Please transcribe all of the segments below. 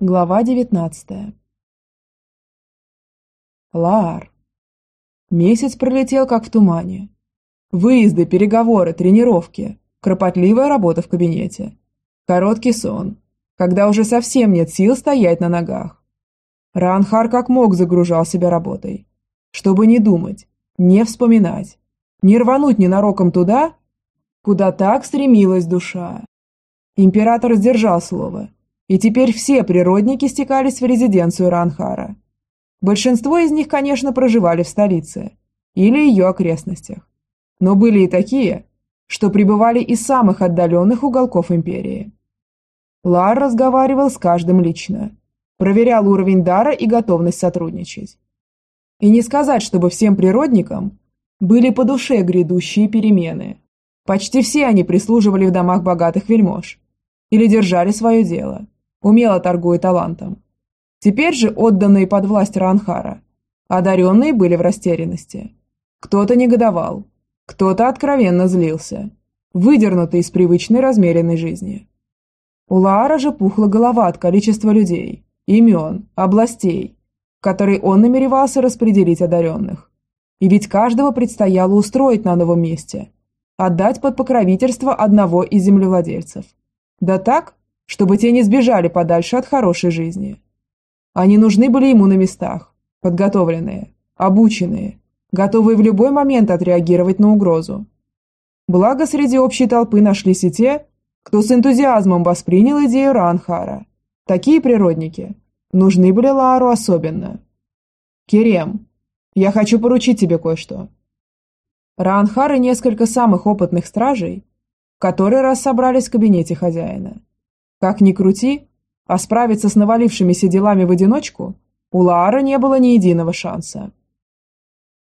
Глава девятнадцатая. Лар. Месяц пролетел как в тумане. Выезды, переговоры, тренировки, кропотливая работа в кабинете. Короткий сон, когда уже совсем нет сил стоять на ногах. Ранхар как мог загружал себя работой, чтобы не думать, не вспоминать, не рвануть ненароком туда, куда так стремилась душа. Император сдержал слово – и теперь все природники стекались в резиденцию Ранхара. Большинство из них, конечно, проживали в столице или ее окрестностях. Но были и такие, что пребывали из самых отдаленных уголков империи. Лар разговаривал с каждым лично, проверял уровень дара и готовность сотрудничать. И не сказать, чтобы всем природникам были по душе грядущие перемены. Почти все они прислуживали в домах богатых вельмож или держали свое дело – умело торгуя талантом. Теперь же отданные под власть Ранхара, одаренные были в растерянности. Кто-то негодовал, кто-то откровенно злился, выдернутый из привычной размеренной жизни. У Лаара же пухла голова от количества людей, имен, областей, которые он намеревался распределить одаренных. И ведь каждого предстояло устроить на новом месте, отдать под покровительство одного из землевладельцев. Да так, чтобы те не сбежали подальше от хорошей жизни. Они нужны были ему на местах, подготовленные, обученные, готовые в любой момент отреагировать на угрозу. Благо, среди общей толпы нашлись и те, кто с энтузиазмом воспринял идею Ранхара. Такие природники нужны были Лару особенно. «Керем, я хочу поручить тебе кое-что». Ранхар и несколько самых опытных стражей, которые раз собрались в кабинете хозяина. Как ни крути, а справиться с навалившимися делами в одиночку у Лаара не было ни единого шанса.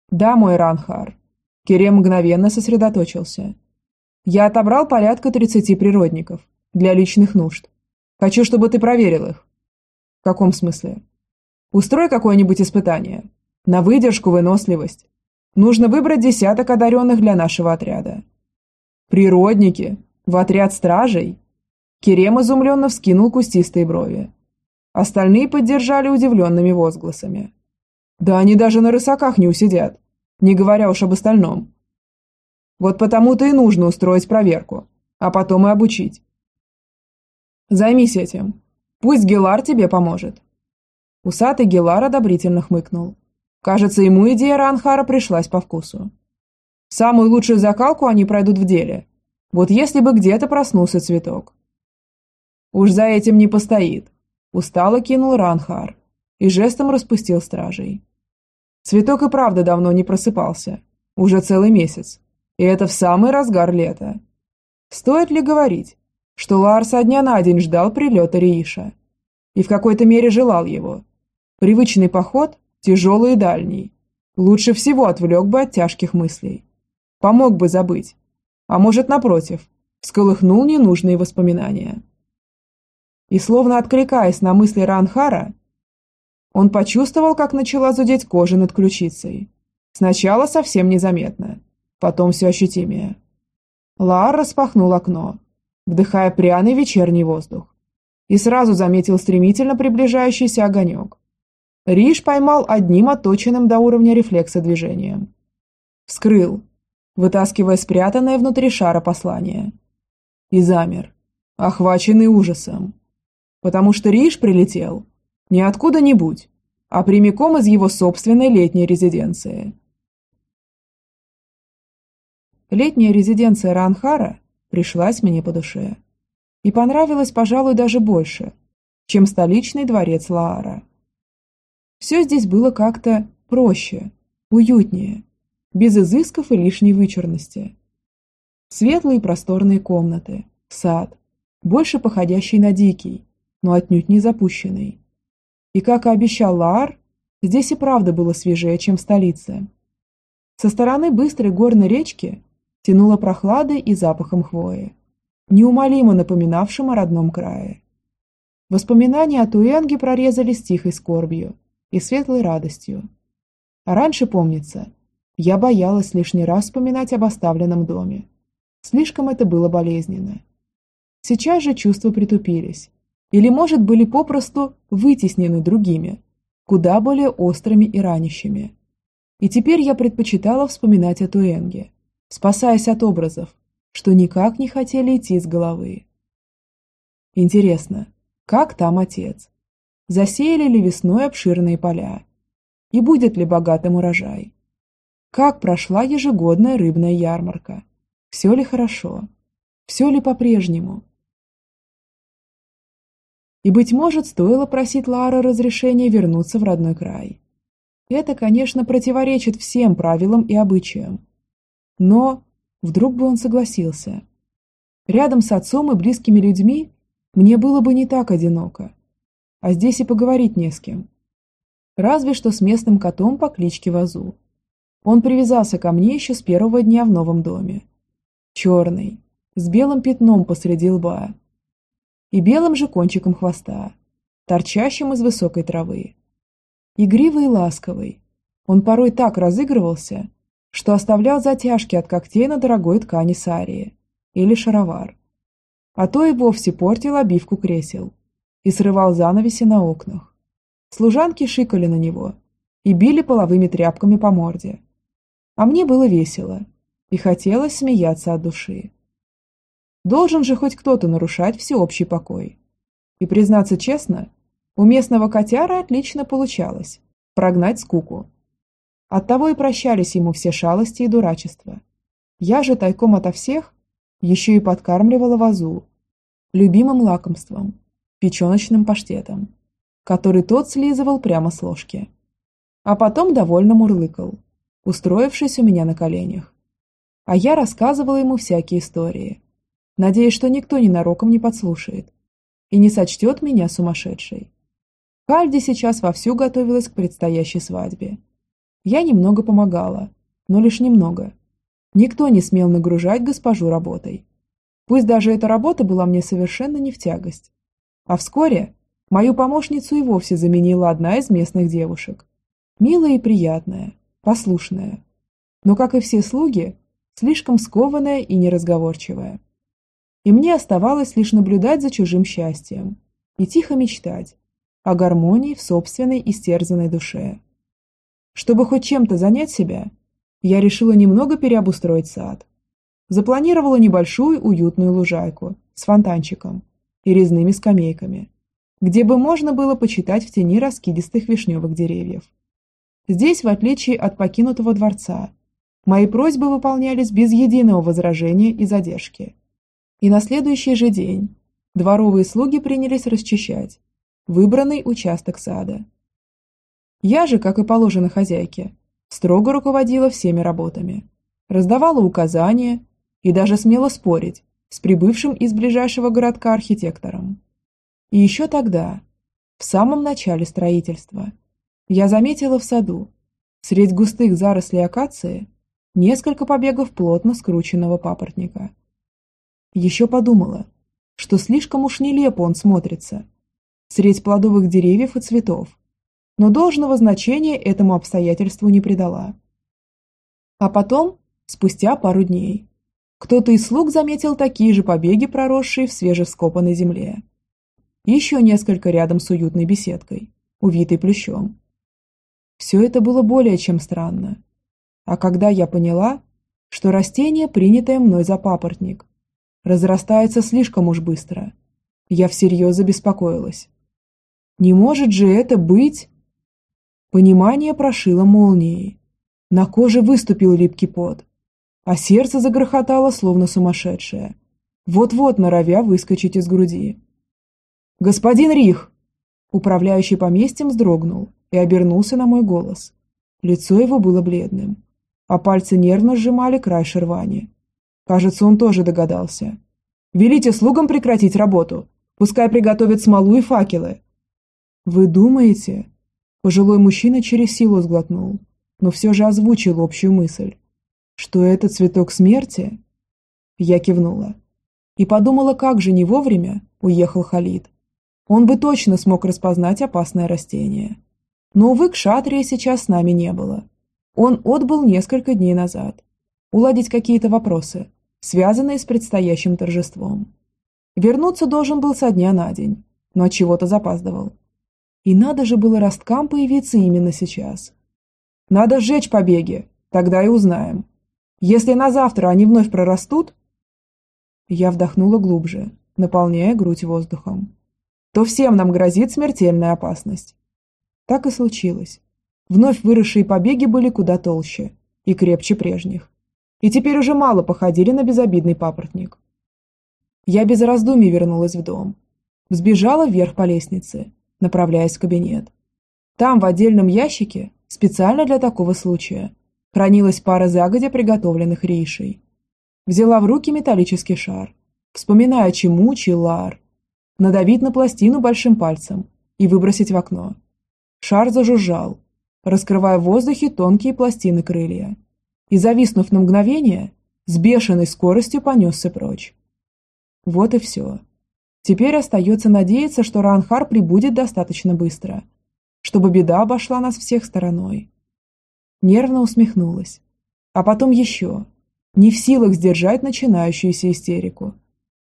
«Да, мой Ранхар». Керем мгновенно сосредоточился. «Я отобрал порядка тридцати природников для личных нужд. Хочу, чтобы ты проверил их». «В каком смысле?» «Устрой какое-нибудь испытание. На выдержку, выносливость. Нужно выбрать десяток одаренных для нашего отряда». «Природники? В отряд стражей?» Керем изумленно вскинул кустистые брови. Остальные поддержали удивленными возгласами. Да они даже на рысаках не усидят, не говоря уж об остальном. Вот потому-то и нужно устроить проверку, а потом и обучить. Займись этим. Пусть Гелар тебе поможет. Усатый Гелар одобрительно хмыкнул. Кажется, ему идея Ранхара пришлась по вкусу. Самую лучшую закалку они пройдут в деле. Вот если бы где-то проснулся цветок. Уж за этим не постоит. Устало кинул Ранхар и жестом распустил стражей. Цветок и правда давно не просыпался. Уже целый месяц. И это в самый разгар лета. Стоит ли говорить, что Ларс со дня на день ждал прилета Рииша? И в какой-то мере желал его. Привычный поход, тяжелый и дальний, лучше всего отвлек бы от тяжких мыслей. Помог бы забыть. А может, напротив, всколыхнул ненужные воспоминания. И словно откликаясь на мысли Ранхара, он почувствовал, как начала зудеть кожа над ключицей. Сначала совсем незаметно, потом все ощутимее. Лаар распахнул окно, вдыхая пряный вечерний воздух, и сразу заметил стремительно приближающийся огонек. Риш поймал одним отточенным до уровня рефлекса движением. Вскрыл, вытаскивая спрятанное внутри шара послание. И замер, охваченный ужасом потому что Риш прилетел не откуда-нибудь, а прямиком из его собственной летней резиденции. Летняя резиденция Ранхара пришлась мне по душе и понравилась, пожалуй, даже больше, чем столичный дворец Лаара. Все здесь было как-то проще, уютнее, без изысков и лишней вычурности. Светлые просторные комнаты, сад, больше походящий на дикий, но отнюдь не запущенный. И, как и обещал Лаар, здесь и правда было свежее, чем в столице. Со стороны быстрой горной речки тянуло прохладой и запахом хвои, неумолимо напоминавшим о родном крае. Воспоминания о Туэнге прорезались тихой скорбью и светлой радостью. А раньше, помнится, я боялась лишний раз вспоминать об оставленном доме. Слишком это было болезненно. Сейчас же чувства притупились, Или, может, были попросту вытеснены другими, куда более острыми и ранящими. И теперь я предпочитала вспоминать о Туэнге, спасаясь от образов, что никак не хотели идти с головы. Интересно, как там отец? Засеяли ли весной обширные поля? И будет ли богатым урожай? Как прошла ежегодная рыбная ярмарка? Все ли хорошо? Все ли по-прежнему? И, быть может, стоило просить Лара разрешения вернуться в родной край. Это, конечно, противоречит всем правилам и обычаям. Но вдруг бы он согласился. Рядом с отцом и близкими людьми мне было бы не так одиноко. А здесь и поговорить не с кем. Разве что с местным котом по кличке Вазу. Он привязался ко мне еще с первого дня в новом доме. Черный, с белым пятном посреди лба. И белым же кончиком хвоста, торчащим из высокой травы. Игривый и ласковый, он порой так разыгрывался, что оставлял затяжки от когтей на дорогой ткани сарии или шаровар а то и вовсе портил обивку кресел и срывал занавеси на окнах. Служанки шикали на него и били половыми тряпками по морде. А мне было весело и хотелось смеяться от души. Должен же хоть кто-то нарушать всеобщий покой. И, признаться честно, у местного котяра отлично получалось прогнать скуку. Оттого и прощались ему все шалости и дурачества. Я же тайком ото всех еще и подкармливала вазу любимым лакомством, печеночным паштетом, который тот слизывал прямо с ложки. А потом довольно мурлыкал, устроившись у меня на коленях. А я рассказывала ему всякие истории, надеясь, что никто ненароком не подслушает и не сочтет меня сумасшедшей. Кальди сейчас вовсю готовилась к предстоящей свадьбе. Я немного помогала, но лишь немного – Никто не смел нагружать госпожу работой. Пусть даже эта работа была мне совершенно не в тягость. А вскоре мою помощницу и вовсе заменила одна из местных девушек. Милая и приятная, послушная. Но, как и все слуги, слишком скованная и неразговорчивая. И мне оставалось лишь наблюдать за чужим счастьем и тихо мечтать о гармонии в собственной истерзанной душе. Чтобы хоть чем-то занять себя – я решила немного переобустроить сад. Запланировала небольшую уютную лужайку с фонтанчиком и резными скамейками, где бы можно было почитать в тени раскидистых вишневых деревьев. Здесь, в отличие от покинутого дворца, мои просьбы выполнялись без единого возражения и задержки. И на следующий же день дворовые слуги принялись расчищать выбранный участок сада. Я же, как и положено хозяйке, строго руководила всеми работами, раздавала указания и даже смела спорить с прибывшим из ближайшего городка архитектором. И еще тогда, в самом начале строительства, я заметила в саду, средь густых зарослей акации, несколько побегов плотно скрученного папоротника. Еще подумала, что слишком уж нелепо он смотрится, средь плодовых деревьев и цветов, но должного значения этому обстоятельству не придала. А потом, спустя пару дней, кто-то из слуг заметил такие же побеги, проросшие в свежевскопанной земле. Еще несколько рядом с уютной беседкой, увитой плющом. Все это было более чем странно. А когда я поняла, что растение, принятое мной за папоротник, разрастается слишком уж быстро, я всерьез забеспокоилась. Не может же это быть... Понимание прошило молнией. На коже выступил липкий пот, а сердце загрохотало, словно сумасшедшее, вот-вот норовя выскочить из груди. «Господин Рих!» Управляющий поместьем вздрогнул и обернулся на мой голос. Лицо его было бледным, а пальцы нервно сжимали край шервани. Кажется, он тоже догадался. «Велите слугам прекратить работу! Пускай приготовят смолу и факелы!» «Вы думаете?» Пожилой мужчина через силу сглотнул, но все же озвучил общую мысль. Что это цветок смерти? Я кивнула. И подумала, как же не вовремя уехал Халид. Он бы точно смог распознать опасное растение. Но, увы, к Шатрии сейчас с нами не было. Он отбыл несколько дней назад. Уладить какие-то вопросы, связанные с предстоящим торжеством. Вернуться должен был со дня на день, но от чего-то запаздывал. И надо же было росткам появиться именно сейчас. Надо сжечь побеги, тогда и узнаем. Если на завтра они вновь прорастут... Я вдохнула глубже, наполняя грудь воздухом. То всем нам грозит смертельная опасность. Так и случилось. Вновь выросшие побеги были куда толще и крепче прежних. И теперь уже мало походили на безобидный папоротник. Я без раздумий вернулась в дом. Взбежала вверх по лестнице, направляясь в кабинет. Там, в отдельном ящике, специально для такого случая, хранилась пара загодя приготовленных рейшей. Взяла в руки металлический шар, вспоминая, чему учил Лаар. Надавить на пластину большим пальцем и выбросить в окно. Шар зажужжал, раскрывая в воздухе тонкие пластины крылья. И, зависнув на мгновение, с бешеной скоростью понесся прочь. Вот и все. Теперь остается надеяться, что Ранхар прибудет достаточно быстро, чтобы беда обошла нас всех стороной. Нервно усмехнулась. А потом еще. Не в силах сдержать начинающуюся истерику.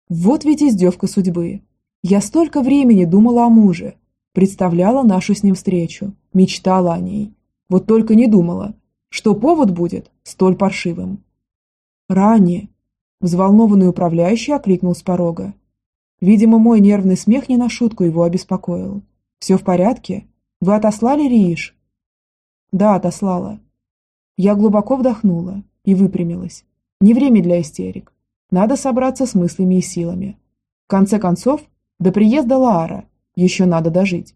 Вот ведь издевка судьбы. Я столько времени думала о муже, представляла нашу с ним встречу, мечтала о ней. Вот только не думала, что повод будет столь паршивым. Ранее взволнованный управляющий окликнул с порога. Видимо, мой нервный смех не на шутку его обеспокоил. «Все в порядке? Вы отослали Рииш?» «Да, отослала». Я глубоко вдохнула и выпрямилась. Не время для истерик. Надо собраться с мыслями и силами. В конце концов, до приезда Лаара еще надо дожить.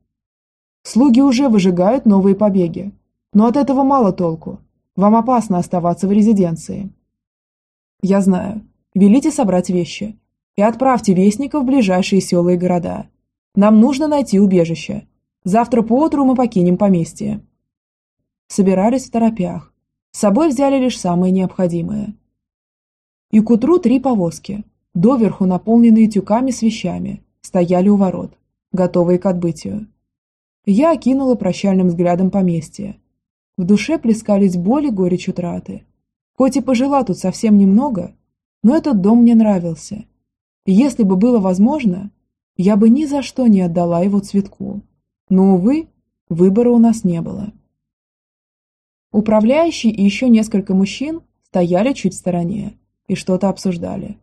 Слуги уже выжигают новые побеги, но от этого мало толку. Вам опасно оставаться в резиденции. Я знаю. Велите собрать вещи и отправьте вестников в ближайшие села и города. Нам нужно найти убежище. Завтра поутру мы покинем поместье. Собирались в торопях. С собой взяли лишь самое необходимое. И к утру три повозки, доверху наполненные тюками с вещами, стояли у ворот, готовые к отбытию. Я окинула прощальным взглядом поместье. В душе плескались боли, горечь утраты. Хоть и пожила тут совсем немного, но этот дом мне нравился. И если бы было возможно, я бы ни за что не отдала его цветку. Но, увы, выбора у нас не было. Управляющий и еще несколько мужчин стояли чуть в стороне и что-то обсуждали.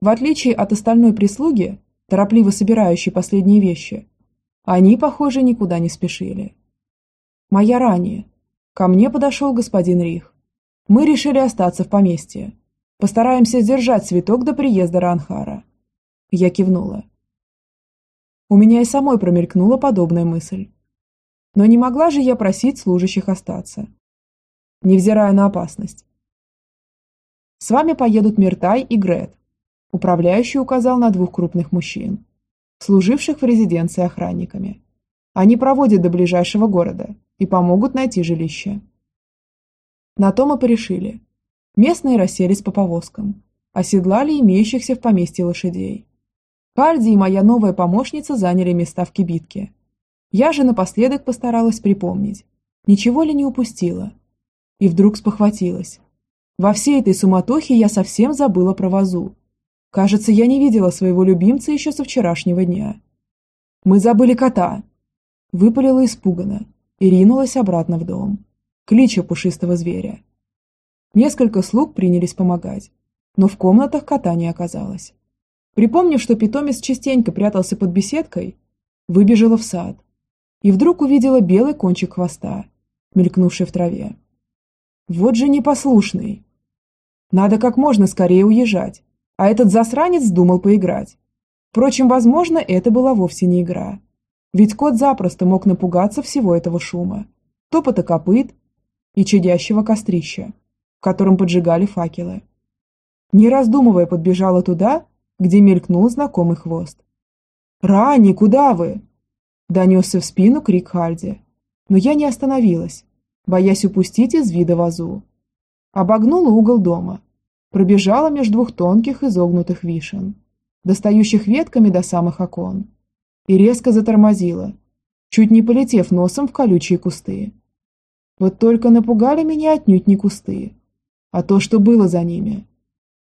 В отличие от остальной прислуги, торопливо собирающей последние вещи, они, похоже, никуда не спешили. Моя ранее. Ко мне подошел господин Рих. Мы решили остаться в поместье. Постараемся сдержать цветок до приезда Ранхара. Я кивнула. У меня и самой промелькнула подобная мысль. Но не могла же я просить служащих остаться. Невзирая на опасность. С вами поедут Миртай и Грет, Управляющий указал на двух крупных мужчин, служивших в резиденции охранниками. Они проводят до ближайшего города и помогут найти жилище. На то мы порешили. Местные расселись по повозкам, оседлали имеющихся в поместье лошадей. Кальди и моя новая помощница заняли места в кибитке. Я же напоследок постаралась припомнить, ничего ли не упустила. И вдруг спохватилась. Во всей этой суматохе я совсем забыла про вазу, Кажется, я не видела своего любимца еще со вчерашнего дня. Мы забыли кота. Выпалила испуганно и ринулась обратно в дом, клича пушистого зверя. Несколько слуг принялись помогать, но в комнатах кота не оказалось. Припомнив, что питомец частенько прятался под беседкой, выбежала в сад и вдруг увидела белый кончик хвоста, мелькнувший в траве. Вот же непослушный. Надо как можно скорее уезжать, а этот засранец думал поиграть. Впрочем, возможно, это была вовсе не игра. Ведь кот запросто мог напугаться всего этого шума, топота копыт и чадящего кострища, в котором поджигали факелы. Не раздумывая, подбежала туда, где мелькнул знакомый хвост. «Рани, куда вы?» Донесся в спину крик Хальди. Но я не остановилась, боясь упустить из вида вазу. Обогнула угол дома пробежала между двух тонких изогнутых вишен, достающих ветками до самых окон, и резко затормозила, чуть не полетев носом в колючие кусты. Вот только напугали меня отнюдь не кусты, а то, что было за ними.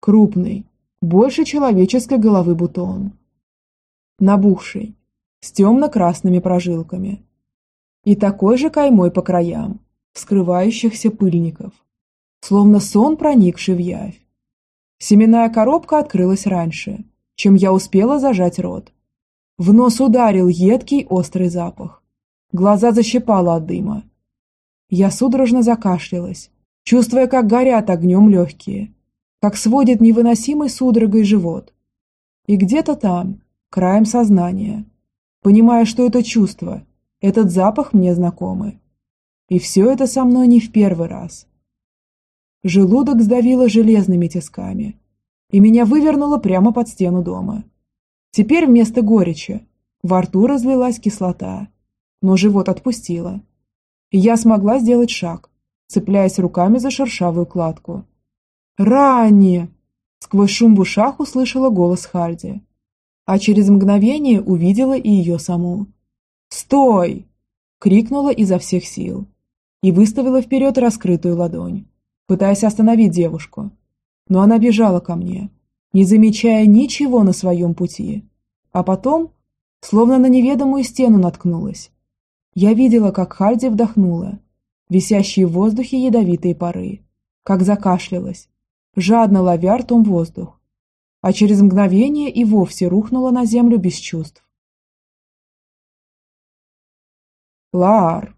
Крупный, больше человеческой головы бутон. Набухший, с темно-красными прожилками. И такой же каймой по краям, скрывающихся пыльников, словно сон, проникший в явь. Семенная коробка открылась раньше, чем я успела зажать рот. В нос ударил едкий острый запах. Глаза защипало от дыма. Я судорожно закашлялась, чувствуя, как горят огнем легкие, как сводит невыносимой судорогой живот. И где-то там, краем сознания, понимая, что это чувство, этот запах мне знакомы. И все это со мной не в первый раз. Желудок сдавило железными тисками, и меня вывернуло прямо под стену дома. Теперь вместо горечи во рту разлилась кислота, но живот отпустило. И я смогла сделать шаг, цепляясь руками за шершавую кладку. «Ранее!» Сквозь шум в ушах услышала голос Харди, а через мгновение увидела и ее саму. «Стой!» – крикнула изо всех сил и выставила вперед раскрытую ладонь, пытаясь остановить девушку. Но она бежала ко мне, не замечая ничего на своем пути, а потом, словно на неведомую стену наткнулась. Я видела, как Харди вдохнула, висящие в воздухе ядовитые пары, как закашлялась, жадно ловя ртом воздух, а через мгновение и вовсе рухнула на землю без чувств. Лаар.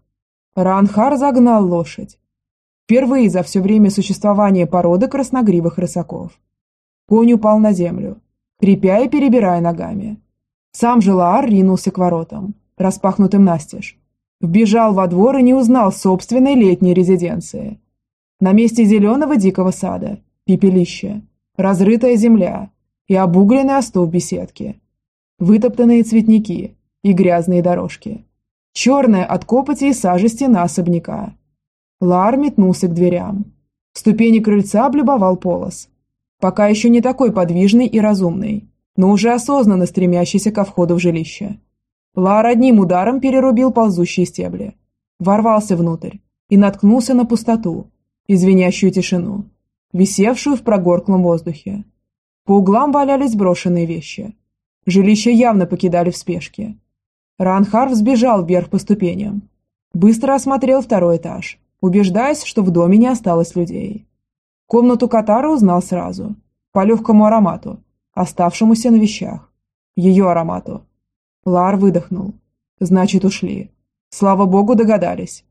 Ранхар загнал лошадь. Впервые за все время существования породы красногривых рысаков. Конь упал на землю, крепя и перебирая ногами. Сам же Лаар ринулся к воротам, распахнутым настежь. Вбежал во двор и не узнал собственной летней резиденции. На месте зеленого дикого сада пепелище, разрытая земля и обугленный остов беседки, вытоптанные цветники и грязные дорожки, черная от копоти и сажи стена особняка. Лар метнулся к дверям. Ступени крыльца облюбовал полос. Пока еще не такой подвижный и разумный, но уже осознанно стремящийся ко входу в жилище. Лар одним ударом перерубил ползущие стебли, ворвался внутрь и наткнулся на пустоту, извиняющую тишину висевшую в прогорклом воздухе. По углам валялись брошенные вещи. Жилище явно покидали в спешке. Ранхар взбежал вверх по ступеням. Быстро осмотрел второй этаж, убеждаясь, что в доме не осталось людей. Комнату Катара узнал сразу, по легкому аромату, оставшемуся на вещах. Ее аромату. Лар выдохнул. Значит, ушли. Слава богу, догадались.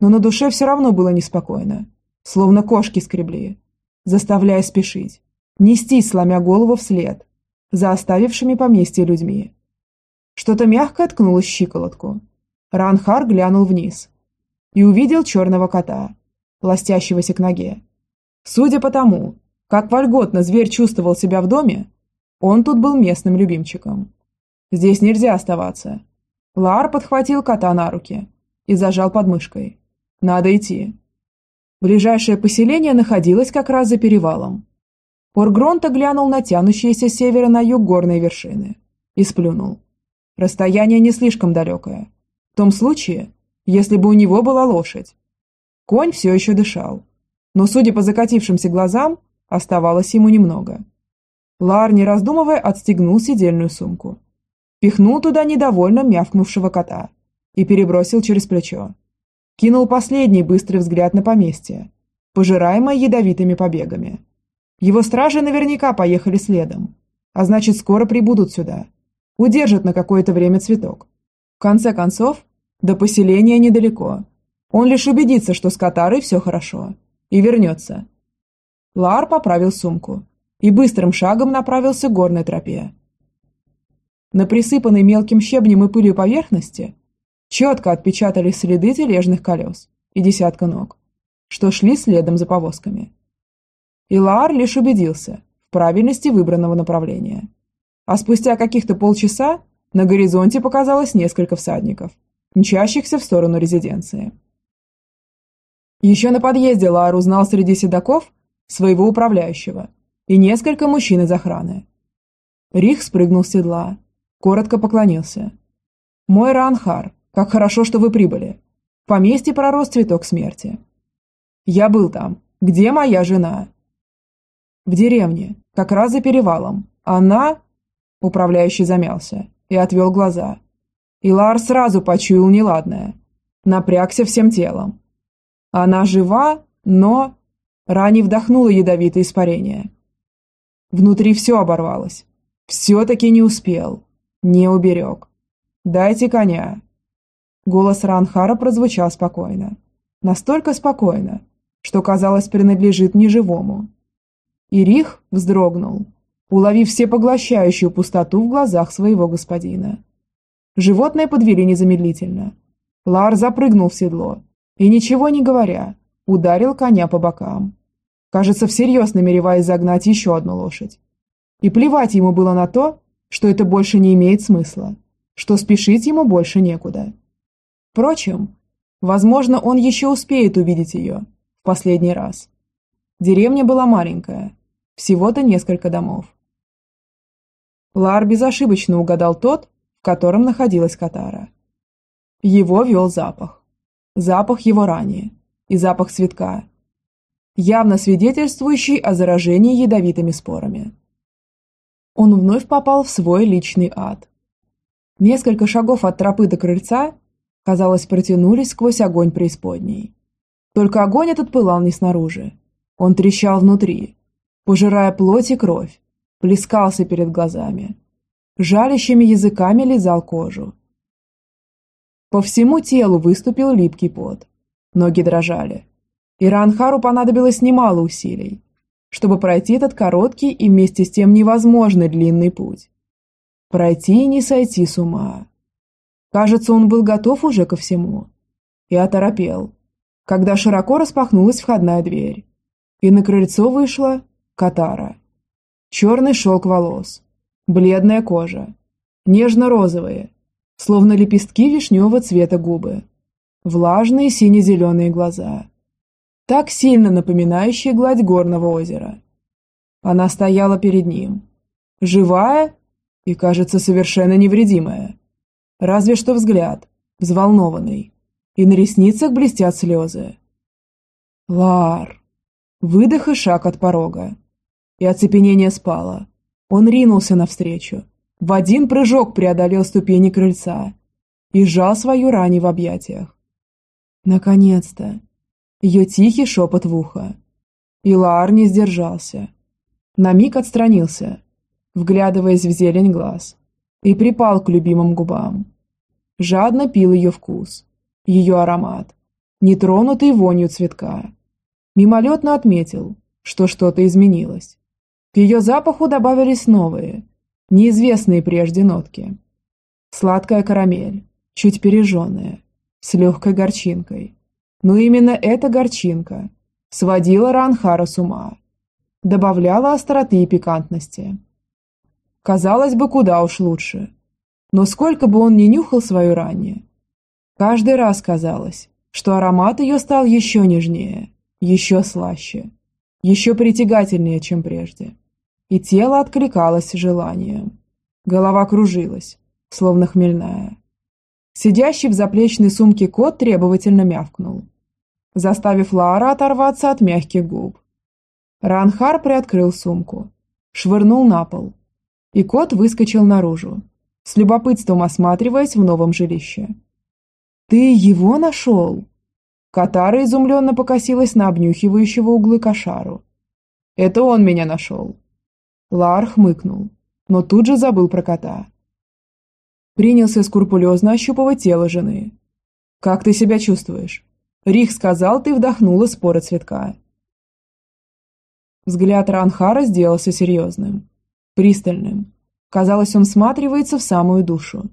Но на душе все равно было неспокойно словно кошки скребли, заставляя спешить, нести, сломя голову вслед, за оставившими поместье людьми. Что-то мягко ткнулось в щиколотку. Ранхар глянул вниз и увидел черного кота, ластящегося к ноге. Судя по тому, как вольготно зверь чувствовал себя в доме, он тут был местным любимчиком. Здесь нельзя оставаться. Лар подхватил кота на руки и зажал подмышкой. Надо идти. Ближайшее поселение находилось как раз за перевалом. Оргронта глянул на тянущиеся с севера на юг горные вершины и сплюнул. Расстояние не слишком далекое. В том случае, если бы у него была лошадь. Конь все еще дышал, но, судя по закатившимся глазам, оставалось ему немного. Лар, не раздумывая, отстегнул сидельную сумку. Пихнул туда недовольно мявкнувшего кота и перебросил через плечо кинул последний быстрый взгляд на поместье, пожираемое ядовитыми побегами. Его стражи наверняка поехали следом, а значит скоро прибудут сюда, удержат на какое-то время цветок. В конце концов, до поселения недалеко. Он лишь убедится, что с Катарой все хорошо, и вернется. Лар поправил сумку и быстрым шагом направился к горной тропе. На присыпанной мелким щебнем и пылью поверхности Четко отпечатались следы тележных колес и десятка ног, что шли следом за повозками. Илаар лишь убедился в правильности выбранного направления. А спустя каких-то полчаса на горизонте показалось несколько всадников, мчащихся в сторону резиденции. Еще на подъезде Лаар узнал среди седаков своего управляющего и несколько мужчин из охраны. Рих спрыгнул с седла, коротко поклонился. «Мой Ранхар, как хорошо, что вы прибыли. В поместье пророс цветок смерти. Я был там. Где моя жена? В деревне, как раз за перевалом. Она... Управляющий замялся и отвел глаза. Илар сразу почуял неладное. Напрягся всем телом. Она жива, но... Рани вдохнула ядовитое испарение. Внутри все оборвалось. Все-таки не успел. Не уберег. «Дайте коня». Голос Ранхара прозвучал спокойно. Настолько спокойно, что, казалось, принадлежит неживому. Ирих вздрогнул, уловив всепоглощающую пустоту в глазах своего господина. Животное подвели незамедлительно. Лар запрыгнул в седло и, ничего не говоря, ударил коня по бокам. Кажется, всерьез намереваясь загнать еще одну лошадь. И плевать ему было на то, что это больше не имеет смысла, что спешить ему больше некуда. Впрочем, возможно, он еще успеет увидеть ее в последний раз. Деревня была маленькая, всего-то несколько домов. Лар безошибочно угадал тот, в котором находилась Катара. Его вел запах. Запах его ранее и запах цветка, явно свидетельствующий о заражении ядовитыми спорами. Он вновь попал в свой личный ад. Несколько шагов от тропы до крыльца, казалось, протянулись сквозь огонь преисподней. Только огонь этот пылал не снаружи. Он трещал внутри, пожирая плоть и кровь, плескался перед глазами. Жалящими языками лизал кожу. По всему телу выступил липкий пот. Ноги дрожали. И Ранхару понадобилось немало усилий, чтобы пройти этот короткий и вместе с тем невозможный длинный путь. Пройти и не сойти с ума. Кажется, он был готов уже ко всему. И оторопел, когда широко распахнулась входная дверь, и на крыльцо вышла Катара. Черный шелк волос, бледная кожа, нежно-розовые, словно лепестки вишневого цвета губы, влажные сине-зеленые глаза – так сильно напоминающая гладь горного озера. Она стояла перед ним, живая и, кажется, совершенно невредимая. Разве что взгляд, взволнованный, и на ресницах блестят слезы. Лар. Выдох и шаг от порога. И оцепенение спало. Он ринулся навстречу. В один прыжок преодолел ступени крыльца и сжал свою рань в объятиях. Наконец-то! ее тихий шепот в ухо. Илаар не сдержался. На миг отстранился, вглядываясь в зелень глаз, и припал к любимым губам. Жадно пил ее вкус, ее аромат, нетронутый вонью цветка. Мимолетно отметил, что что-то изменилось. К ее запаху добавились новые, неизвестные прежде нотки. Сладкая карамель, чуть пережженная, с легкой горчинкой – но именно эта горчинка сводила Ранхара с ума, добавляла остроты и пикантности. Казалось бы, куда уж лучше. Но сколько бы он ни нюхал свою ранее, каждый раз казалось, что аромат ее стал еще нежнее, еще слаще, еще притягательнее, чем прежде. И тело откликалось желанием. Голова кружилась, словно хмельная. Сидящий в заплечной сумке кот требовательно мявкнул заставив Лара оторваться от мягких губ. Ранхар приоткрыл сумку, швырнул на пол, и кот выскочил наружу, с любопытством осматриваясь в новом жилище. «Ты его нашел?» Катара изумленно покосилась на обнюхивающего углы кошару. «Это он меня нашел!» Лар хмыкнул, но тут же забыл про кота. Принялся скрупулезно ощупывать тело жены. «Как ты себя чувствуешь?» Рих сказал, ты вдохнула споры цветка. Взгляд Ранхара сделался серьезным, пристальным. Казалось, он всматривается в самую душу,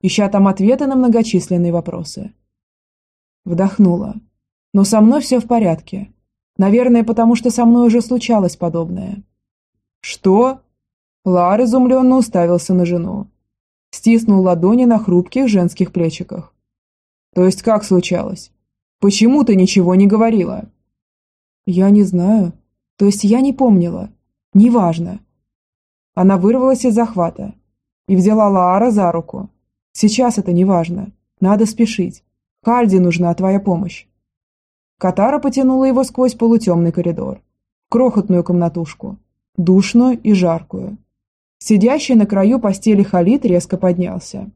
ища там ответы на многочисленные вопросы. Вдохнула. Но со мной все в порядке. Наверное, потому что со мной уже случалось подобное. Что? Лар изумленно уставился на жену. Стиснул ладони на хрупких женских плечиках. То есть как случалось? Почему ты ничего не говорила?» «Я не знаю. То есть я не помнила. Неважно». Она вырвалась из захвата и взяла Лаара за руку. «Сейчас это неважно. Надо спешить. Хальди нужна твоя помощь». Катара потянула его сквозь полутемный коридор, в крохотную комнатушку, душную и жаркую. Сидящий на краю постели Халид резко поднялся.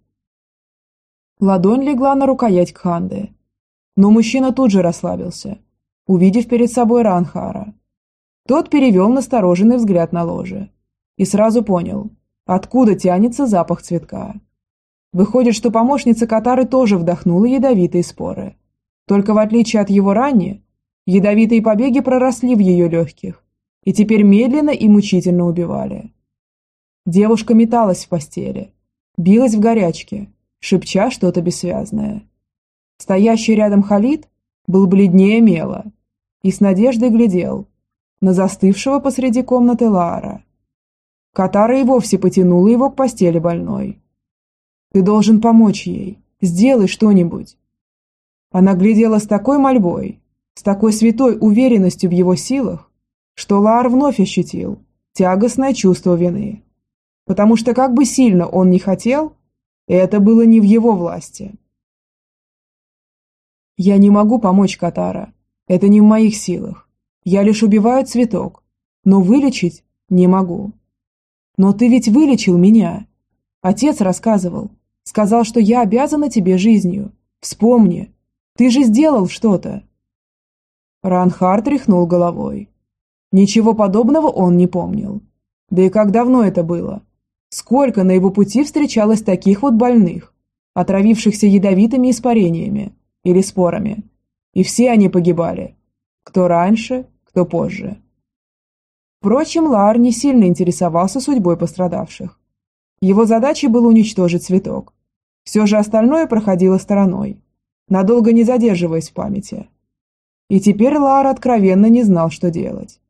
Ладонь легла на рукоять Кханды. Но мужчина тут же расслабился, увидев перед собой Ранхара. Тот перевел настороженный взгляд на ложе и сразу понял, откуда тянется запах цветка. Выходит, что помощница Катары тоже вдохнула ядовитые споры. Только в отличие от его ранее, ядовитые побеги проросли в ее легких и теперь медленно и мучительно убивали. Девушка металась в постели, билась в горячке, шепча что-то бессвязное. Стоящий рядом Халид был бледнее мела и с надеждой глядел на застывшего посреди комнаты Лара. Катара и вовсе потянула его к постели больной. «Ты должен помочь ей. Сделай что-нибудь». Она глядела с такой мольбой, с такой святой уверенностью в его силах, что Лар вновь ощутил тягостное чувство вины. Потому что как бы сильно он ни хотел, это было не в его власти. «Я не могу помочь Катара. Это не в моих силах. Я лишь убиваю цветок, но вылечить не могу». «Но ты ведь вылечил меня!» Отец рассказывал. Сказал, что я обязана тебе жизнью. Вспомни, ты же сделал что-то. Ранхар тряхнул головой. Ничего подобного он не помнил. Да и как давно это было? Сколько на его пути встречалось таких вот больных, отравившихся ядовитыми испарениями или спорами. И все они погибали. Кто раньше, кто позже. Впрочем, Лар не сильно интересовался судьбой пострадавших. Его задачей было уничтожить цветок. Все же остальное проходило стороной, надолго не задерживаясь в памяти. И теперь Лар откровенно не знал, что делать.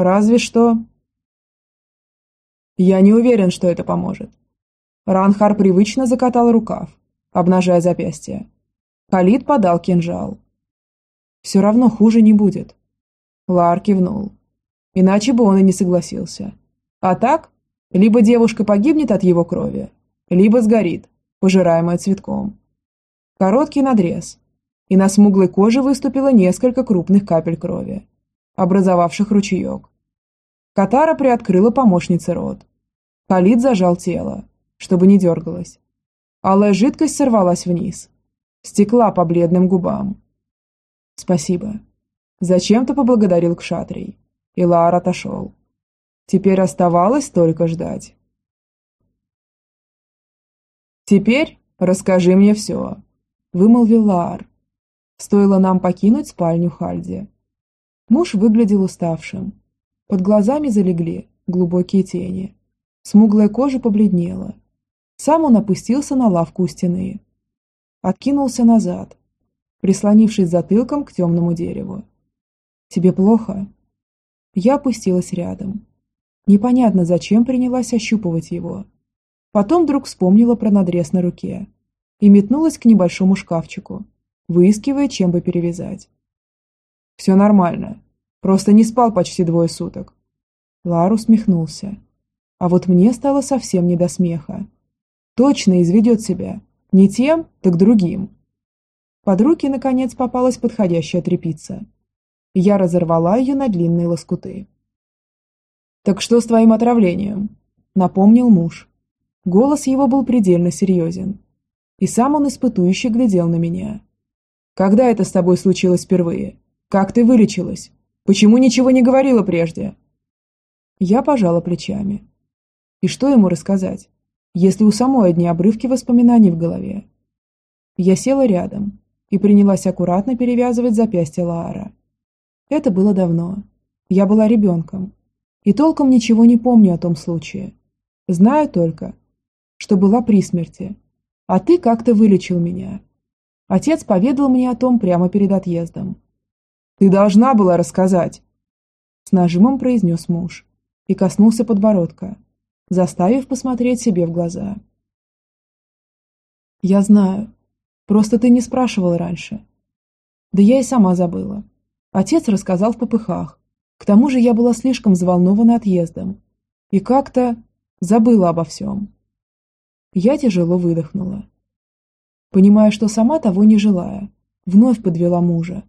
Разве что... Я не уверен, что это поможет. Ранхар привычно закатал рукав, обнажая запястье. Халид подал кинжал. Все равно хуже не будет. Лар кивнул. Иначе бы он и не согласился. А так, либо девушка погибнет от его крови, либо сгорит, пожираемая цветком. Короткий надрез, и на смуглой коже выступило несколько крупных капель крови, образовавших ручеек. Катара приоткрыла помощнице рот. Халид зажал тело, чтобы не дергалось. Алая жидкость сорвалась вниз, стекла по бледным губам. «Спасибо». Зачем-то поблагодарил Кшатрий. И Лаар отошел. Теперь оставалось только ждать. «Теперь расскажи мне все», – вымолвил Лаар. Стоило нам покинуть спальню Хальди. Муж выглядел уставшим. Под глазами залегли глубокие тени. Смуглая кожа побледнела. Сам он опустился на лавку у стены. Откинулся назад, прислонившись затылком к темному дереву. «Тебе плохо?» Я опустилась рядом. Непонятно, зачем принялась ощупывать его. Потом вдруг вспомнила про надрез на руке и метнулась к небольшому шкафчику, выискивая, чем бы перевязать. «Все нормально. Просто не спал почти двое суток». Лар усмехнулся. А вот мне стало совсем не до смеха. Точно изведет себя. Не тем, так другим. Под руки, наконец, попалась подходящая тряпица – я разорвала ее на длинные лоскуты. «Так что с твоим отравлением?» – напомнил муж. Голос его был предельно серьезен. И сам он испытующе глядел на меня. «Когда это с тобой случилось впервые? Как ты вылечилась? Почему ничего не говорила прежде?» Я пожала плечами. И что ему рассказать, если у самой одни обрывки воспоминаний в голове? Я села рядом и принялась аккуратно перевязывать запястье Лаара. Это было давно. Я была ребенком. И толком ничего не помню о том случае. Знаю только, что была при смерти. А ты как-то вылечил меня. Отец поведал мне о том прямо перед отъездом. «Ты должна была рассказать!» С нажимом произнес муж и коснулся подбородка, заставив посмотреть себе в глаза. «Я знаю. Просто ты не спрашивал раньше. Да я и сама забыла. Отец рассказал в попыхах. К тому же я была слишком взволнована отъездом. И как-то забыла обо всем. Я тяжело выдохнула. Понимая, что сама того не желая, вновь подвела мужа.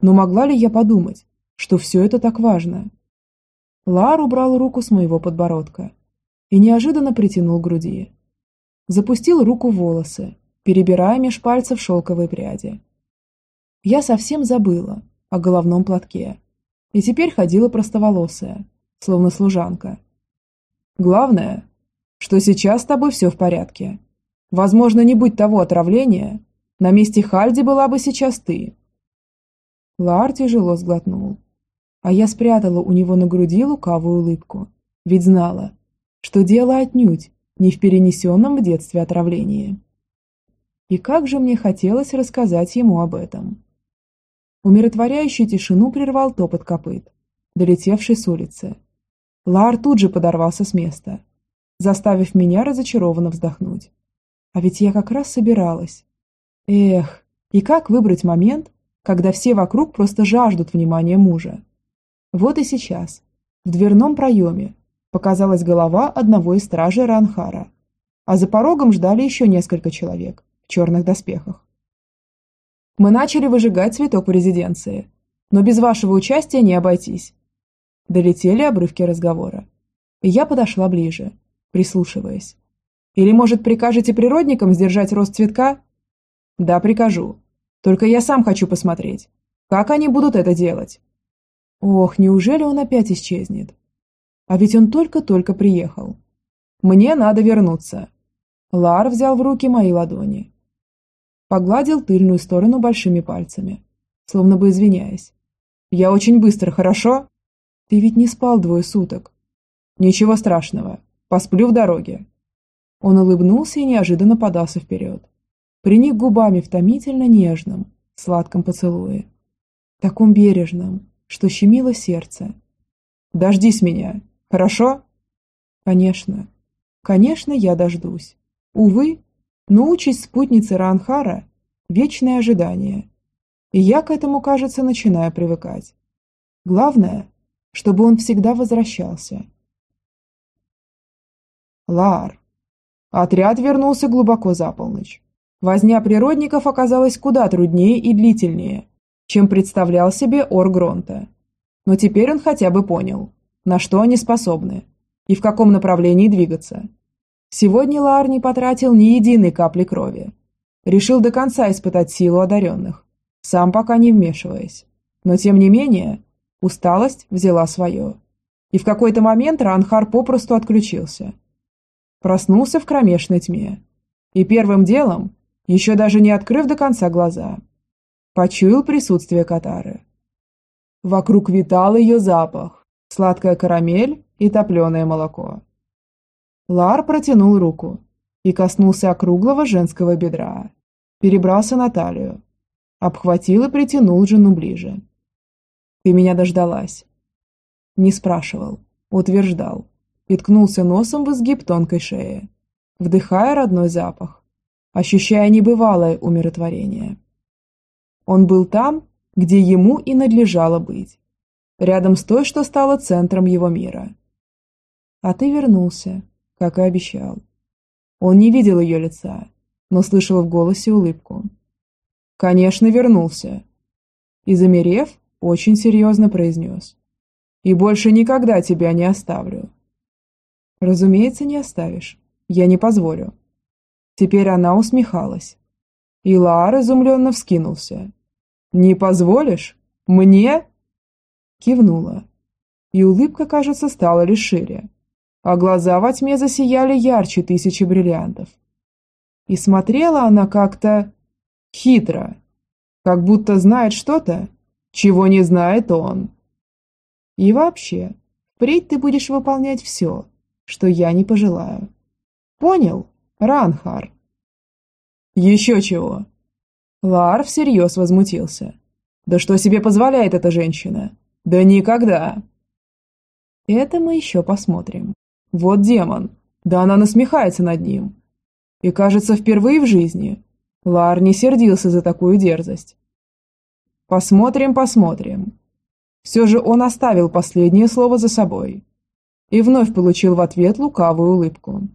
Но могла ли я подумать, что все это так важно? Лар убрал руку с моего подбородка и неожиданно притянул к груди. Запустил руку в волосы, перебирая меж пальцев шелковые пряди. Я совсем забыла о головном платке и теперь ходила простоволосая, словно служанка. Главное, что сейчас с тобой все в порядке. Возможно, не будь того отравления, на месте Хальди была бы сейчас ты. Лар тяжело сглотнул, а я спрятала у него на груди лукавую улыбку, ведь знала, что дело отнюдь не в перенесенном в детстве отравлении. И как же мне хотелось рассказать ему об этом. Умиротворяющую тишину прервал топот копыт, долетевший с улицы. Лар тут же подорвался с места, заставив меня разочарованно вздохнуть. А ведь я как раз собиралась. Эх, и как выбрать момент, когда все вокруг просто жаждут внимания мужа? Вот и сейчас, в дверном проеме, показалась голова одного из стражей Ранхара, а за порогом ждали еще несколько человек в черных доспехах. Мы начали выжигать цветок в резиденции, но без вашего участия не обойтись. Долетели обрывки разговора. И я подошла ближе, прислушиваясь. Или, может, прикажете природникам сдержать рост цветка? Да, прикажу. Только я сам хочу посмотреть, как они будут это делать. Ох, неужели он опять исчезнет? А ведь он только-только приехал. Мне надо вернуться. Лар взял в руки мои ладони. Погладил тыльную сторону большими пальцами, словно бы извиняясь. Я очень быстро, хорошо? Ты ведь не спал двое суток. Ничего страшного. Посплю в дороге. Он улыбнулся и неожиданно подался вперед. Приник губами в томительно нежном, сладком поцелуе. Таком бережном, что щемило сердце. «Дождись меня, хорошо?» «Конечно. Конечно, я дождусь. Увы, но участь спутницы Ранхара – вечное ожидание. И я к этому, кажется, начинаю привыкать. Главное, чтобы он всегда возвращался. Лар. Отряд вернулся глубоко за полночь. Возня природников оказалась куда труднее и длительнее, чем представлял себе Ор Гронта. Но теперь он хотя бы понял, на что они способны и в каком направлении двигаться. Сегодня Лаар не потратил ни единой капли крови. Решил до конца испытать силу одаренных, сам пока не вмешиваясь. Но тем не менее, Усталость взяла свое. И в какой-то момент Ранхар попросту отключился. Проснулся в кромешной тьме. И первым делом, еще даже не открыв до конца глаза, почуял присутствие Катары. Вокруг витал ее запах, сладкая карамель и топленое молоко. Лар протянул руку и коснулся округлого женского бедра. Перебрался на талию, обхватил и притянул жену ближе. Ты меня дождалась. Не спрашивал, утверждал. И ткнулся носом в изгиб тонкой шеи, вдыхая родной запах, ощущая небывалое умиротворение. Он был там, где ему и надлежало быть, рядом с той, что стала центром его мира. А ты вернулся, как и обещал. Он не видел ее лица, но слышал в голосе улыбку. «Конечно, вернулся». И замерев, очень серьезно произнес. «И больше никогда тебя не оставлю». «Разумеется, не оставишь. Я не позволю». Теперь она усмехалась. И Лаар изумленно вскинулся. «Не позволишь? Мне?» Кивнула. И улыбка, кажется, стала лишь шире, а глаза во тьме засияли ярче тысячи бриллиантов. И смотрела она как-то хитро, как будто знает что-то, чего не знает он. И вообще, впредь ты будешь выполнять все, что я не пожелаю. Понял, Ранхар? Еще чего? Лар всерьез возмутился. Да что себе позволяет эта женщина? Да никогда. Это мы еще посмотрим. Вот демон. Да она насмехается над ним. И кажется, впервые в жизни Лар не сердился за такую дерзость. Посмотрим, посмотрим. Все же он оставил последнее слово за собой. И вновь получил в ответ лукавую улыбку.